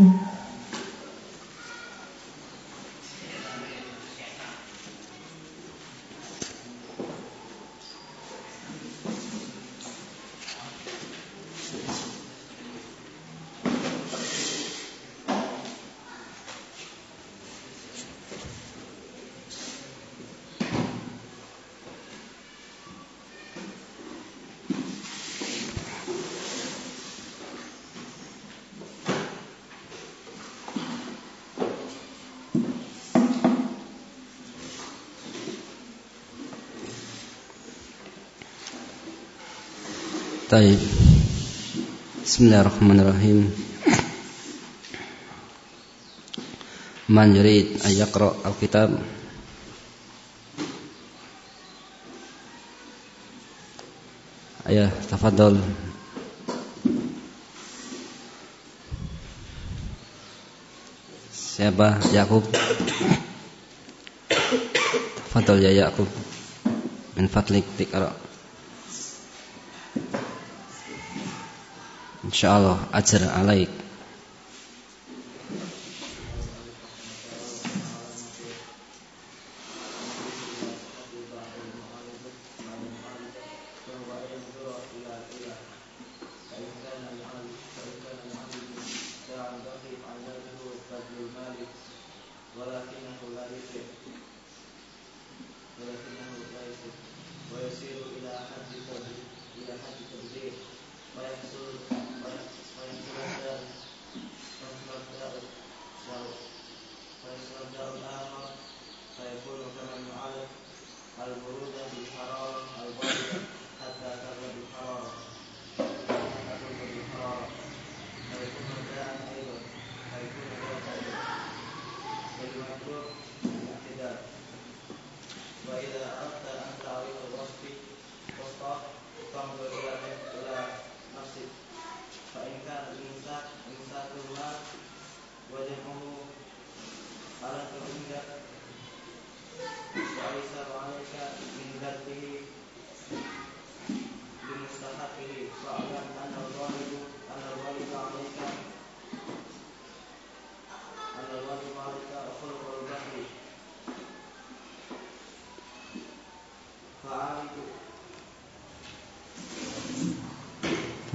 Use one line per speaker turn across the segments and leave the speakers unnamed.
Mm-hmm. Taib. Bismillahirrahmanirrahim. Man yurid ayaqra al-kitab Ayah, tafadhol. Siapa? Yakub. Tafadhol ya Yakub. Min fadlik tikra. Insyaallah ajar alaik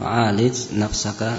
Fa'alij nafsaka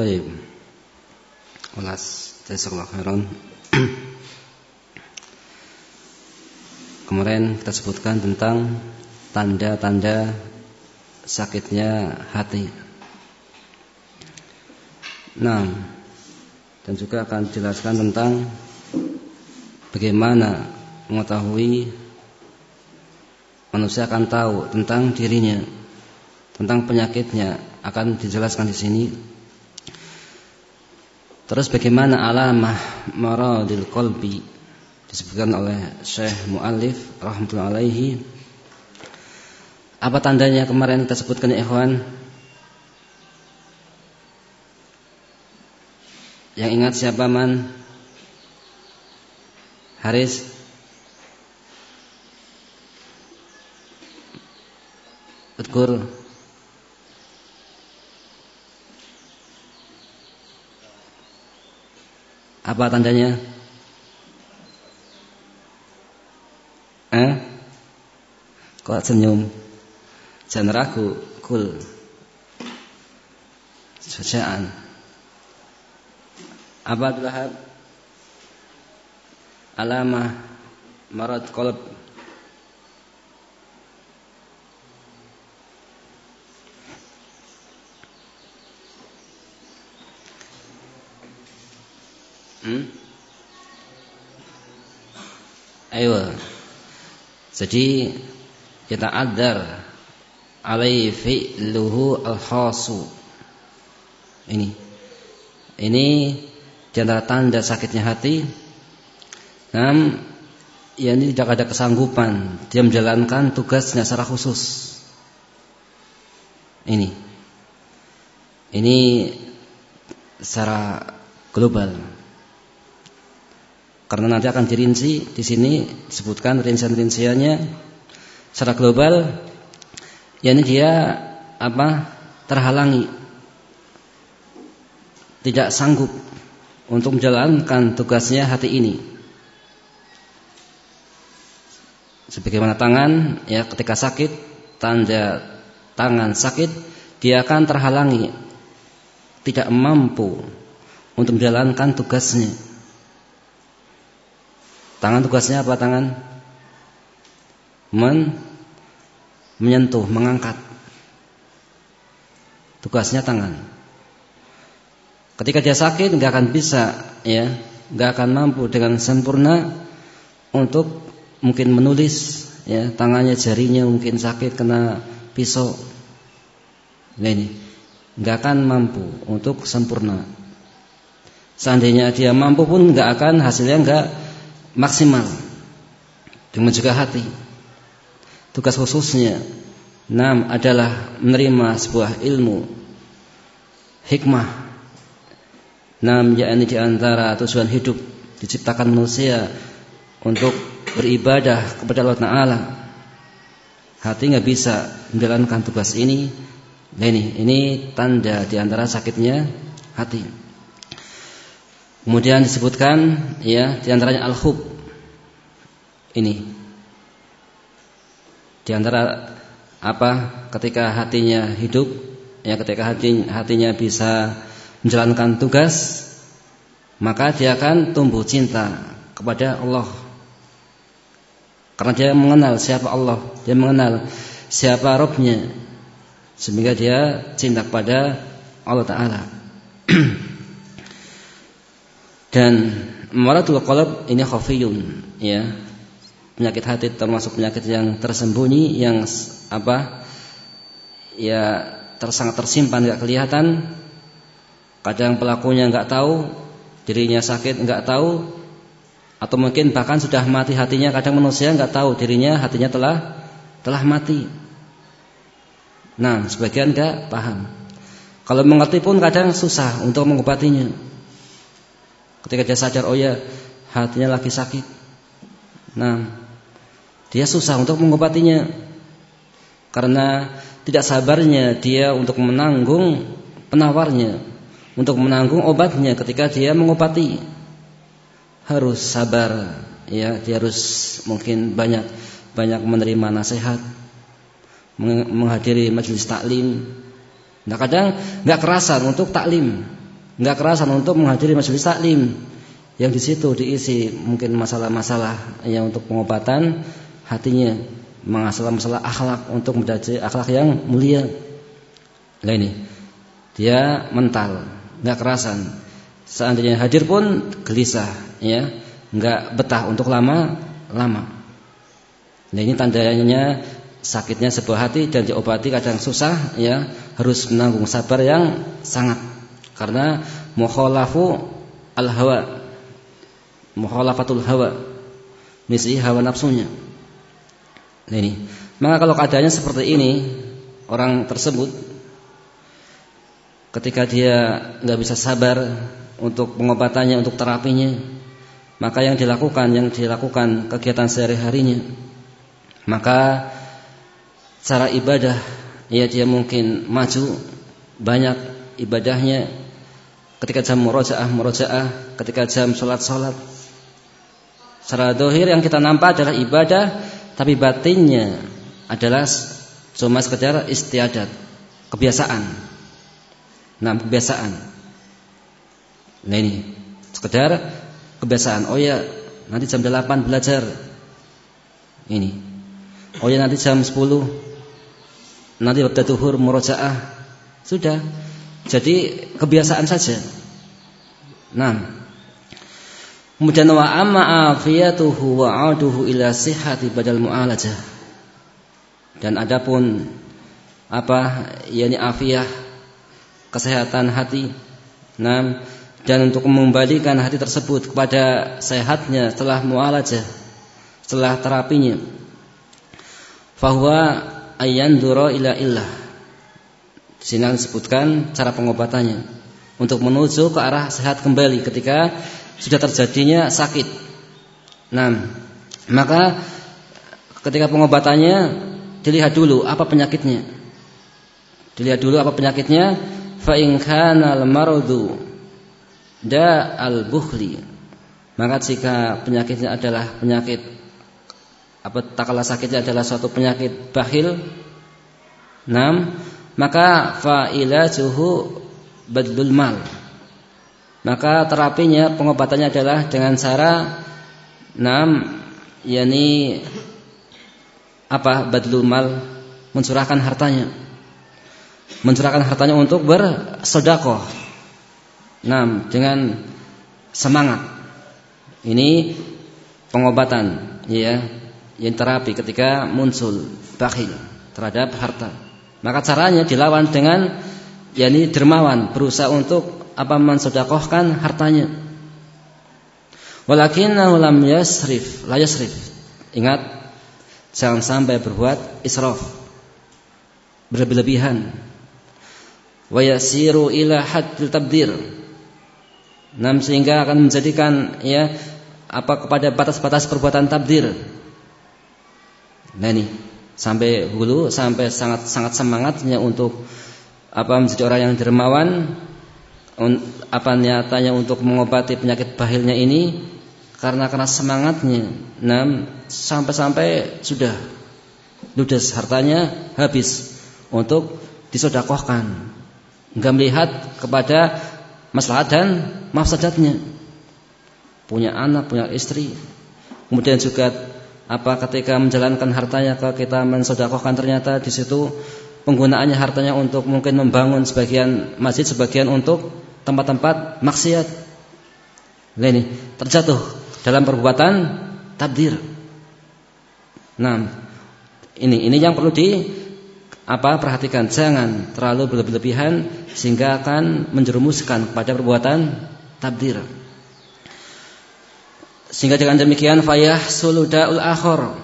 Taib. Ulas jazakallahu khairan. Kemarin kita sebutkan tentang tanda-tanda sakitnya hati. Nah, dan juga akan jelaskan tentang bagaimana mengetahui manusia akan tahu tentang dirinya, tentang penyakitnya akan dijelaskan di sini Terus bagaimana alamah maradil qalbi disebutkan oleh Syekh Muallif rahmatullahi alaihi. Apa tandanya kemarin kita sebutkan ya ikhwan? Yang ingat siapa man? Haris Utkur
Apa tandanya? Eh? Kok senyum? Jangan ragu, kul. Syaja'an. Apa Abdul Alamah marad qalb Hmm? Ayo. Jadi kita adar alai fi'luhu al-khasu. Ini. Ini di tanda sakitnya hati. Nam ya ini tidak ada kesanggupan dia menjalankan tugasnya secara khusus. Ini. Ini secara global. Karena nanti akan dirinci di sini disebutkan rincian-rinciannya secara global. yakni dia apa terhalangi tidak sanggup untuk menjalankan tugasnya hati ini. Sebagaimana tangan ya ketika sakit tanda tangan sakit dia akan terhalangi tidak mampu untuk menjalankan tugasnya Tangan tugasnya apa tangan? Men menyentuh, mengangkat. Tugasnya tangan. Ketika dia sakit nggak akan bisa ya, nggak akan mampu dengan sempurna untuk mungkin menulis ya, tangannya jarinya mungkin sakit kena pisau. Nah ini nggak akan mampu untuk sempurna. Seandainya dia mampu pun nggak akan hasilnya nggak maksimal dengan juga hati. Tugas khususnya enam adalah menerima sebuah ilmu hikmah. Enam yakni di antara tujuan hidup diciptakan manusia untuk beribadah kepada Allah Taala. Hati nggak bisa menjalankan tugas ini. Nah ini, ini tanda di antara sakitnya hati. Kemudian disebutkan ya di antaranya al-hub. Ini. Di antara apa ketika hatinya hidup ya ketika hati, hatinya bisa menjalankan tugas maka dia akan tumbuh cinta kepada Allah. Karena dia mengenal siapa Allah, dia mengenal siapa Robnya, sehingga dia cinta kepada Allah Taala. Dan maradul qalb ini khafiyun ya. Penyakit hati termasuk penyakit yang tersembunyi yang apa? Ya tersangat tersimpan nggak kelihatan. Kadang pelakunya nggak tahu, dirinya sakit nggak tahu, atau mungkin bahkan sudah mati hatinya. Kadang manusia nggak tahu dirinya hatinya telah telah mati. Nah, sebagian nggak paham. Kalau mengerti pun kadang susah untuk mengobatinya. Ketika dia sadar oh ya hatinya lagi sakit. Nah, dia susah untuk mengobatinya. Karena tidak sabarnya dia untuk menanggung penawarnya, untuk menanggung obatnya ketika dia mengobati. Harus sabar, ya, dia harus mungkin banyak banyak menerima nasihat, menghadiri majelis taklim. Nah kadang nggak kerasan untuk taklim, nggak kerasan untuk menghadiri majelis taklim yang di situ diisi mungkin masalah-masalah yang untuk pengobatan hatinya masalah-masalah akhlak untuk menjadi akhlak yang mulia. Nah ini dia mental, nggak kerasan. Seandainya hadir pun gelisah, ya, nggak betah untuk lama-lama. Nah ini tandanya sakitnya sebuah hati dan diobati kadang susah, ya, harus menanggung sabar yang sangat karena mukhalafu al-hawa. Mukhalafatul hawa. Misi hawa nafsunya. Nah ini. Maka kalau keadaannya seperti ini, orang tersebut ketika dia nggak bisa sabar untuk pengobatannya, untuk terapinya, maka yang dilakukan, yang dilakukan kegiatan sehari-harinya, maka cara ibadah ya dia mungkin maju banyak ibadahnya ketika jam murojaah murojaah, ketika jam sholat sholat. Secara dohir yang kita nampak adalah ibadah, tapi batinnya adalah cuma sekedar istiadat, kebiasaan. Nah, kebiasaan. Nah ini sekedar kebiasaan. Oh ya, nanti jam 8 belajar. Ini. Oh ya nanti jam 10 nanti waktu tuhur murojaah. Sudah. Jadi kebiasaan saja. Nah, Kemudian wa amma afiyatuhu wa aduhu ila sihhati badal mu'alajah. Dan adapun apa yakni afiyah kesehatan hati. Nah, dan untuk mengembalikan hati tersebut kepada sehatnya setelah mu'alajah, setelah terapinya. Fahuwa ayyandura ila illah. Di sini disebutkan cara pengobatannya untuk menuju ke arah sehat kembali ketika sudah terjadinya sakit. Nah, maka ketika pengobatannya dilihat dulu apa penyakitnya. Dilihat dulu apa penyakitnya. Fa in kana da al-bukhli. Maka jika penyakitnya adalah penyakit apa takala sakitnya adalah suatu penyakit bakhil. Nam, maka fa ilajuhu badlul mal. Maka terapinya pengobatannya adalah dengan cara enam yakni apa badlul mal mencurahkan hartanya. Mencurahkan hartanya untuk bersedekah. Enam dengan semangat. Ini pengobatan ya yang terapi ketika muncul bakhil terhadap harta maka caranya dilawan dengan yakni dermawan berusaha untuk apa mensodakohkan hartanya. Walakinnahu lam yasrif, la yasrif. Ingat, jangan sampai berbuat israf. Berlebihan. Wa yasiru ila haddil tabdir. Nam sehingga akan menjadikan ya apa kepada batas-batas perbuatan tabdir. Nah ini sampai hulu sampai sangat sangat semangatnya untuk apa menjadi orang yang dermawan apa nyatanya untuk mengobati penyakit bahilnya ini karena karena semangatnya. Nah sampai-sampai sudah ludes hartanya habis untuk disodakohkan. Enggak melihat kepada masalah dan mafsadatnya. Punya anak punya istri. Kemudian juga apa ketika menjalankan hartanya ke kita mensodakohkan ternyata di situ penggunaannya hartanya untuk mungkin membangun sebagian masjid sebagian untuk tempat-tempat maksiat. Nah ini terjatuh dalam perbuatan tabdir. Nah, ini ini yang perlu di apa perhatikan jangan terlalu berlebihan sehingga akan menjerumuskan pada perbuatan tabdir. Sehingga dengan demikian fayah suludaul akhor.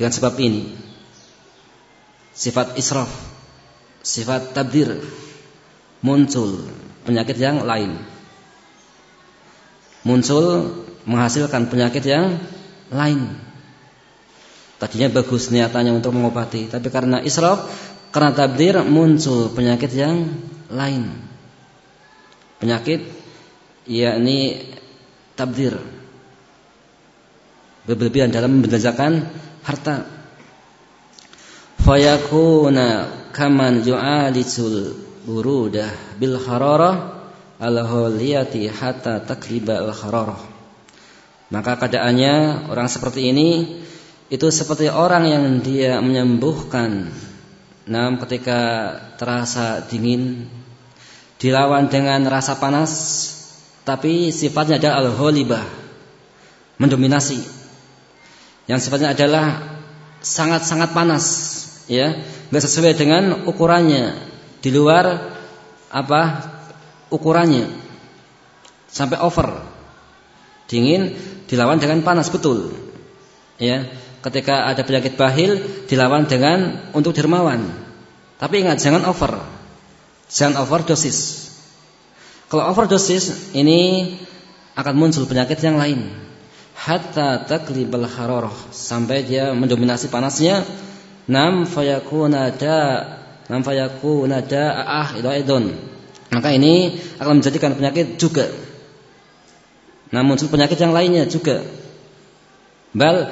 Dengan sebab ini sifat israf, sifat tabdir muncul penyakit yang lain. Muncul menghasilkan penyakit yang lain. Tadinya bagus niatannya untuk mengobati, tapi karena israf, karena tabdir muncul penyakit yang lain. Penyakit yakni tabdir. Berlebihan dalam membelanjakan harta. Fayakuna kaman ju'alisul burudah bil hararah al huliyati hatta takriba al hararah maka keadaannya orang seperti ini itu seperti orang yang dia menyembuhkan nam ketika terasa dingin dilawan dengan rasa panas tapi sifatnya adalah al-ghalibah mendominasi. Yang sifatnya adalah sangat-sangat panas ya. Nggak sesuai dengan ukurannya. Di luar apa ukurannya. Sampai over. Dingin dilawan dengan panas betul. Ya ketika ada penyakit bahil dilawan dengan untuk dermawan. Tapi ingat jangan over. Jangan over dosis kalau over dosis ini akan muncul penyakit yang lain hatta taklibal hararah sampai dia mendominasi panasnya nam fayakuna da nam fayakuna da'ah ila idon Maka ini akan menjadikan penyakit juga. Namun penyakit yang lainnya juga. Bal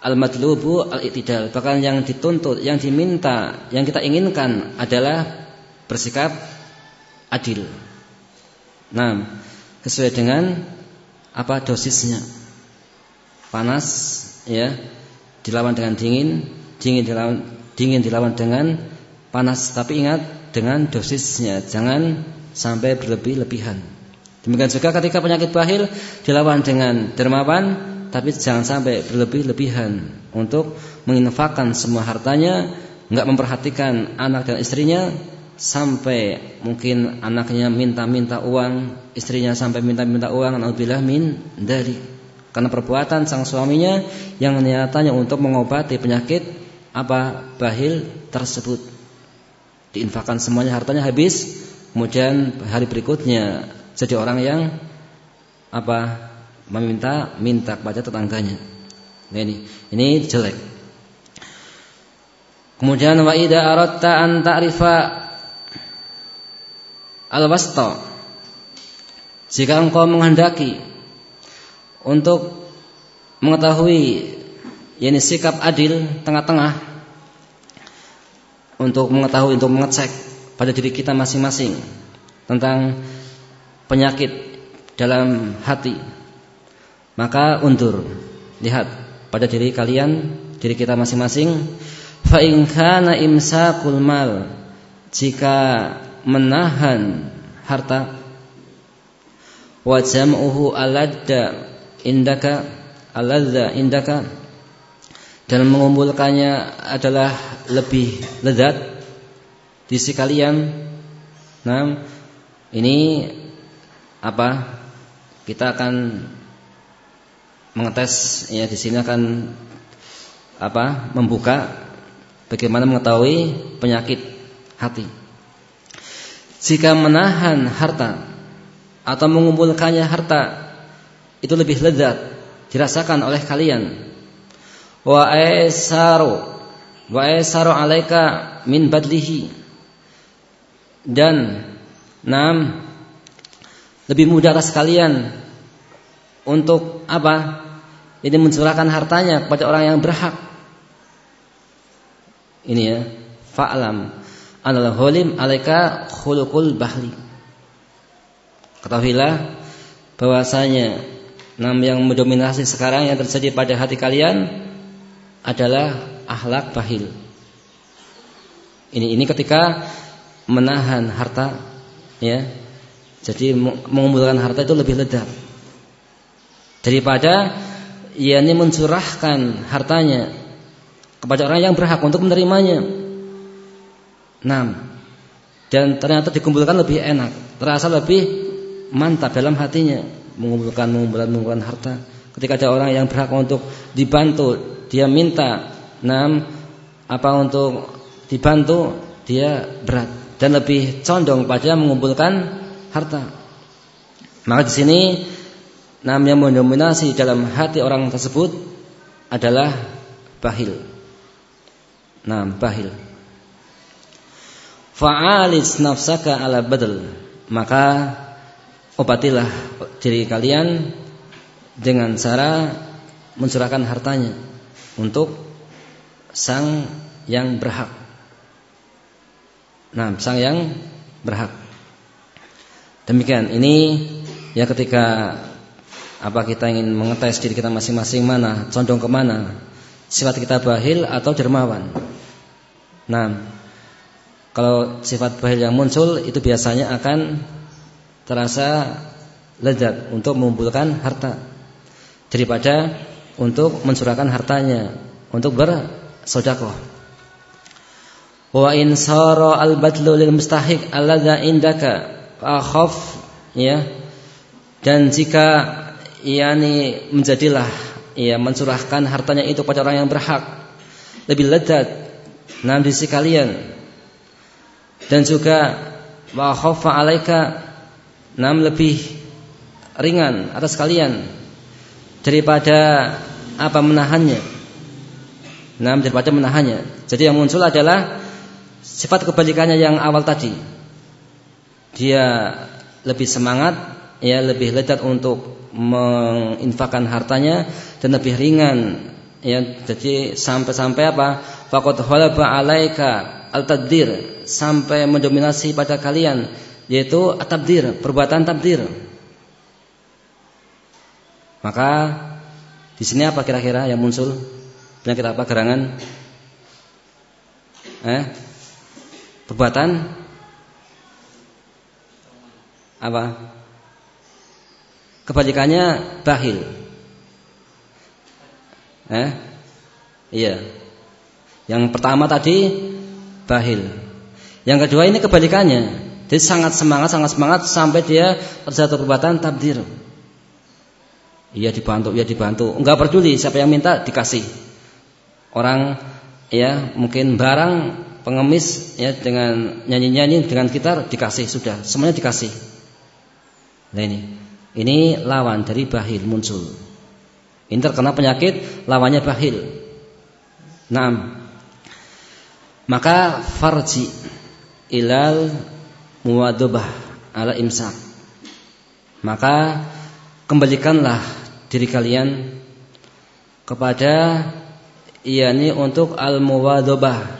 al-matlubu al-i'tidal. Bahkan yang dituntut, yang diminta, yang kita inginkan adalah bersikap adil. Nah, sesuai dengan apa dosisnya. Panas ya dilawan dengan dingin, dingin dilawan dingin dilawan dengan panas. Tapi ingat dengan dosisnya, jangan sampai berlebih-lebihan. Demikian juga ketika penyakit bahil dilawan dengan dermawan, tapi jangan sampai berlebih-lebihan untuk menginfakkan semua hartanya, nggak memperhatikan anak dan istrinya, sampai mungkin anaknya minta-minta uang, istrinya sampai minta-minta uang, naudzubillah min dari karena perbuatan sang suaminya yang niatannya untuk mengobati penyakit apa bahil tersebut. Diinfakkan semuanya hartanya habis, kemudian hari berikutnya jadi orang yang apa meminta minta kepada tetangganya. Nah ini ini jelek. Kemudian wa idza aradta an ta'rifa al-wasta jika engkau menghendaki untuk mengetahui yakni sikap adil tengah-tengah untuk mengetahui untuk mengecek pada diri kita masing-masing tentang penyakit dalam hati maka undur lihat pada diri kalian diri kita masing-masing. Fa in kana imsakul jika menahan harta wa jam'uhu aladda indaka aladda indaka dan mengumpulkannya adalah lebih lezat di sisi kalian. Nah, ini apa? Kita akan mengetes ya di sini akan apa? membuka bagaimana mengetahui penyakit hati. Jika menahan harta atau mengumpulkannya harta itu lebih lezat dirasakan oleh kalian. Wa aisaru wa aisaru alaika min badlihi dan nam lebih mudah atas kalian untuk apa? Ini mencurahkan hartanya kepada orang yang berhak. Ini ya, fa'lam adalah holim alaika khulukul bahli. Ketahuilah bahwasanya nam yang mendominasi sekarang yang terjadi pada hati kalian adalah akhlak bahil. Ini ini ketika menahan harta ya. Jadi mengumpulkan harta itu lebih lezat daripada yakni mencurahkan hartanya kepada orang yang berhak untuk menerimanya. Nah, dan ternyata dikumpulkan lebih enak, terasa lebih mantap dalam hatinya, mengumpulkan mengumpulkan mengumpulkan harta. Ketika ada orang yang berhak untuk dibantu, dia minta, nam apa untuk dibantu, dia berat dan lebih condong pada mengumpulkan harta. Maka di sini nam yang mendominasi dalam hati orang tersebut adalah bahil. Nah, bahil fa'alis nafsaka ala badal maka obatilah diri kalian dengan cara mencurahkan hartanya untuk sang yang berhak. Nah, sang yang berhak. Demikian ini ya ketika apa kita ingin mengetes diri kita masing-masing mana, condong ke mana, sifat kita bahil atau dermawan. Nah, kalau sifat bahil yang muncul itu biasanya akan terasa lezat untuk mengumpulkan harta. Daripada untuk mencurahkan hartanya untuk bersodakoh. Wa in sara al badlu lil mustahiq alladza indaka akhaf ya. Dan jika yakni menjadilah ya mencurahkan hartanya itu pada orang yang berhak lebih lezat. Nanti si kalian dan juga wa khaffa alaika nam lebih ringan atas kalian daripada apa menahannya. Nam daripada menahannya. Jadi yang muncul adalah sifat kebalikannya yang awal tadi. dia lebih semangat, ya lebih lezat untuk menginfakkan hartanya dan lebih ringan ya jadi sampai-sampai apa faqad halaba alaika al-tadbir sampai mendominasi pada kalian yaitu at-tabdir perbuatan tabdir maka di sini apa kira-kira yang muncul penyakit apa gerangan eh perbuatan apa Kebalikannya bahil. Eh? Iya. Yang pertama tadi bahil. Yang kedua ini kebalikannya. Jadi sangat semangat, sangat semangat sampai dia terjatuh perbuatan tabdir. Iya dibantu, iya dibantu. Enggak peduli siapa yang minta dikasih. Orang ya mungkin barang pengemis ya dengan nyanyi-nyanyi dengan gitar dikasih sudah, semuanya dikasih. Nah ini. Ini lawan dari bahil muncul. Ini terkena penyakit lawannya bahil. Nah, maka farji ilal muwadobah ala imsak. Maka kembalikanlah diri kalian kepada yakni untuk al muwadobah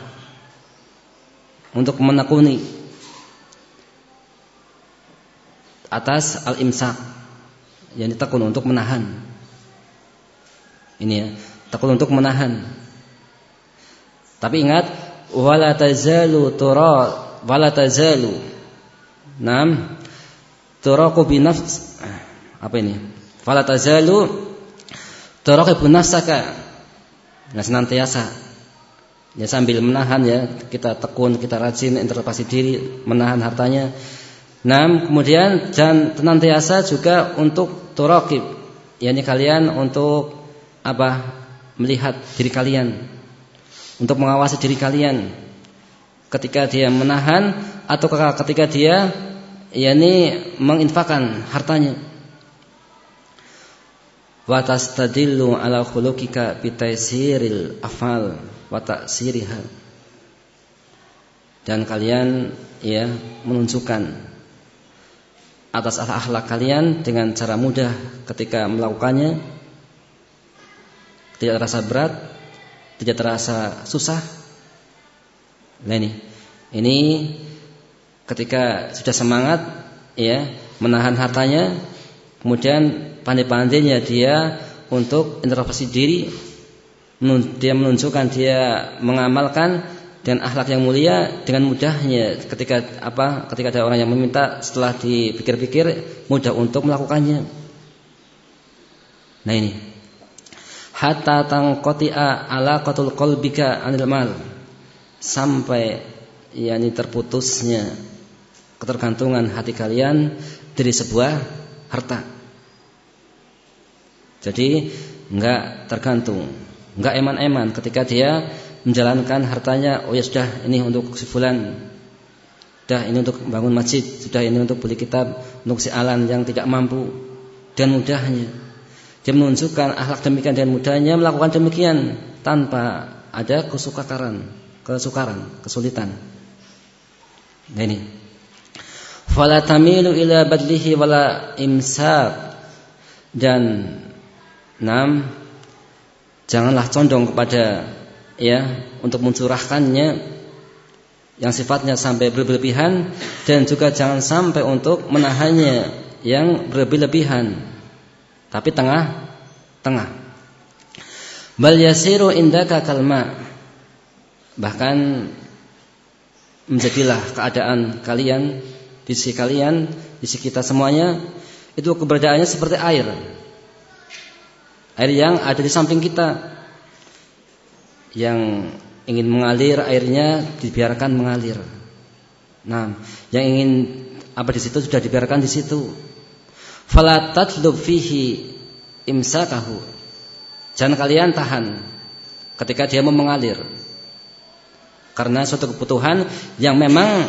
untuk menekuni atas al imsak yang ditakun untuk menahan. Ini ya, takun untuk menahan. Tapi ingat, wala tazalu tura wala tazalu. Nam turaku bi nafs apa ini? Wala tazalu turaku nafsaka. Nah, senantiasa ya sambil menahan ya, kita tekun, kita rajin introspeksi diri, menahan hartanya. Nah, kemudian dan senantiasa juga untuk turakib, yakni kalian untuk apa? Melihat diri kalian, untuk mengawasi diri kalian ketika dia menahan atau ketika dia yakni menginfakkan hartanya. Wa tastadillu ala khuluqika bitaisiril afal wa ta'siriha. Dan kalian ya menunjukkan atas akhlak kalian dengan cara mudah ketika melakukannya tidak terasa berat tidak terasa susah nah ini. Ini ketika sudah semangat ya menahan hartanya kemudian pandai-pandainya dia untuk introspeksi diri dia menunjukkan dia mengamalkan dan akhlak yang mulia dengan mudahnya ketika apa ketika ada orang yang meminta setelah dipikir-pikir mudah untuk melakukannya. Nah ini. Hatta tangqati'a alaqatul qalbika anil mal sampai yakni terputusnya ketergantungan hati kalian dari sebuah harta. Jadi enggak tergantung, enggak eman-eman ketika dia menjalankan hartanya oh ya sudah ini untuk si fulan sudah ini untuk bangun masjid. Sudah ini untuk beli kitab untuk si alan yang tidak mampu. Dan mudahnya. Dia menunjukkan akhlak demikian dan mudahnya melakukan demikian tanpa ada kesukaran kesukaran kesulitan. Nah ini. Fala tamilu ila badlihi wala imsab dan enam janganlah condong kepada ya untuk mencurahkannya yang sifatnya sampai berlebihan dan juga jangan sampai untuk menahannya yang berlebihan tapi tengah tengah. Bal yasiru indaka kalma bahkan menjadilah keadaan kalian di sisi kalian di sisi kita semuanya itu keberadaannya seperti air air yang ada di samping kita yang ingin mengalir airnya dibiarkan mengalir. Nah, yang ingin apa di situ sudah dibiarkan di situ. Fala tatlub fihi imsakahu. Jangan kalian tahan ketika dia mau mengalir. Karena suatu kebutuhan yang memang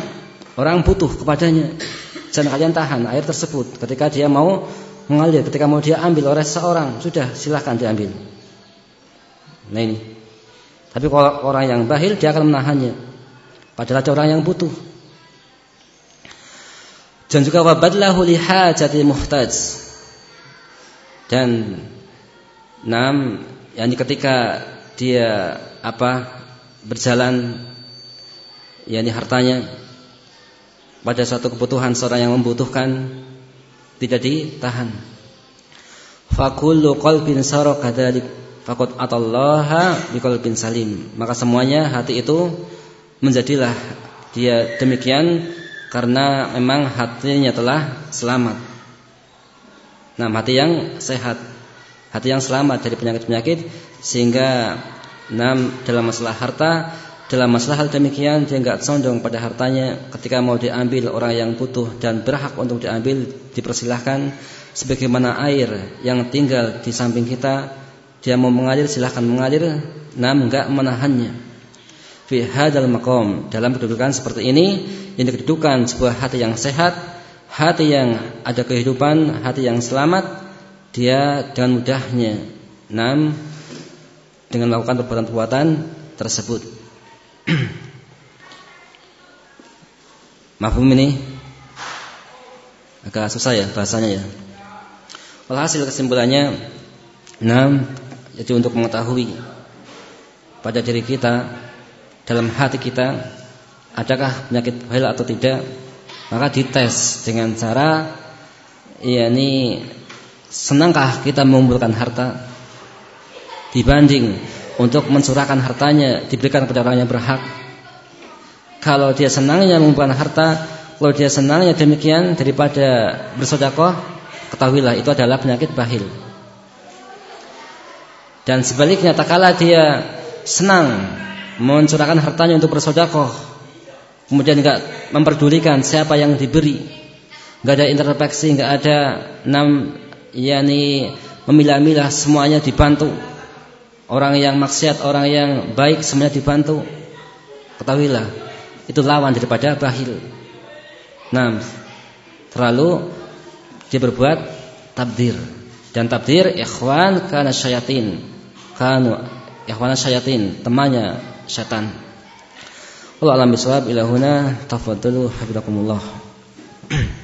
orang butuh kepadanya. Jangan kalian tahan air tersebut ketika dia mau mengalir, ketika mau dia ambil oleh seorang, sudah silahkan diambil. Nah ini tapi kalau orang yang bahil dia akan menahannya. Padahal ada orang yang butuh. Dan juga wabadlahu lihajati muhtaj. Dan enam yakni ketika dia apa berjalan yakni hartanya pada suatu kebutuhan seorang yang membutuhkan tidak ditahan. Fakullu qalbin saraka dzalik faqad atallaha biqalbin salim. Maka semuanya hati itu menjadilah dia demikian karena memang hatinya telah selamat. Nah, hati yang sehat, hati yang selamat dari penyakit-penyakit sehingga enam dalam masalah harta, dalam masalah hal demikian dia enggak condong pada hartanya. Ketika mau diambil orang yang butuh dan berhak untuk diambil dipersilahkan. Sebagaimana air yang tinggal di samping kita dia mau mengalir silahkan mengalir namun enggak menahannya. Fi hadal maqam. Dalam kedudukan seperti ini yang kedudukan sebuah hati yang sehat hati yang ada kehidupan hati yang selamat dia dengan mudahnya enam dengan melakukan perbuatan-perbuatan tersebut Mahfum ini agak susah ya bahasanya ya. Walhasil kesimpulannya, enam jadi untuk mengetahui pada diri kita dalam hati kita adakah penyakit bahil atau tidak maka dites dengan cara yakni senangkah kita mengumpulkan harta dibanding untuk mencurahkan hartanya diberikan kepada orang yang berhak. Kalau dia senangnya mengumpulkan harta kalau dia senangnya demikian daripada bersodakoh ketahuilah itu adalah penyakit bahil. Dan sebaliknya tak kala dia senang mencurahkan hartanya untuk bersodakoh kemudian nggak memperdulikan siapa yang diberi nggak ada introspeksi nggak ada enam yakni memilah-milah semuanya dibantu orang yang maksiat orang yang baik semuanya dibantu. Ketahuilah itu lawan daripada bahil nah terlalu dia berbuat tabdir. Dan tabdir ikhwan karena syayatin. Kanu ikhwan syayatin temannya syaitan. Allah alam bisawab ila huna tafadhalu hafizakumullah.